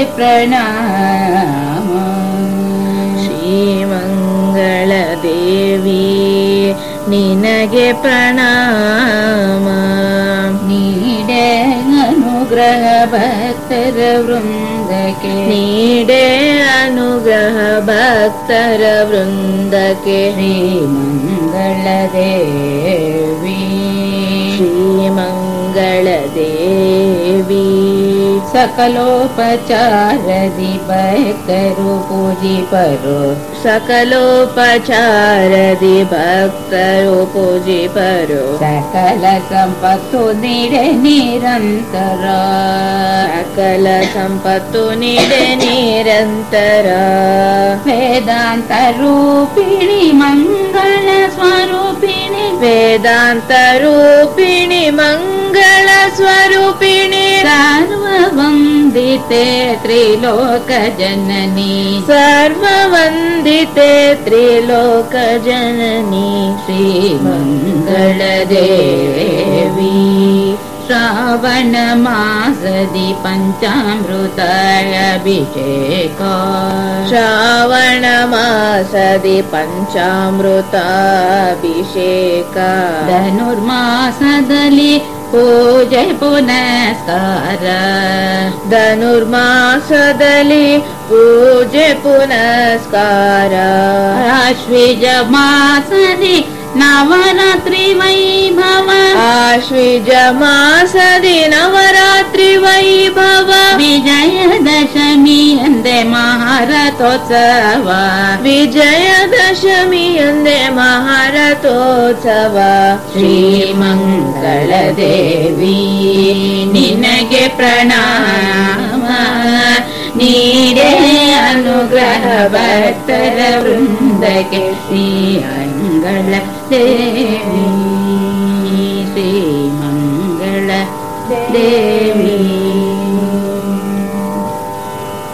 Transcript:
प्रणाम। श्रीमङ्गलदेवी निनगे प्रणाम। नीडे अनुग्रह भक्तर वृन्दके नीडे अनुग्रह भक्तर वृन्दके श्रीमङ्गलदेवी। श्रीमङ्गलदेवी सकलोपचारदि भक्तरु पूजि परो सकलोपचारदि भक्तरो पूजि परो सकल सम्पत्तु निरे निरन्तर। सकल सम्पत्तु निडे निरन्तर। वेदान्तरूपिणि मङ्गल स्वरूपिणि वेदान्तरूपिणि मङ्गलस्वरूपिणि सर्ववन्दिते त्रिलोकजननी। सर्ववन्दिते त्रिलोकजननी श्रीमङ्गलदेवी। श्रावणमासदि पञ्चामृतायभिषेक। श्रावणमासदि पञ्चामृताभिषेक। धनुर्मासदलि पूजे पुनस्कार धनुर्मासदलि पूजे पुनस्कार आश्विजमासदि नवरात्रि वैभव आश्विजमासदि नवरात्रि वैभव विजयदशमी अन्ते महारथोत्सव। विजयदशमी अन्ते महारथोत्सव। श्रीमङ्गलदेवी निनगे प्रणाम। नीरे अनुग्रह भक्तर वृन्दके श्री देवी श्रीमङ्गल देवी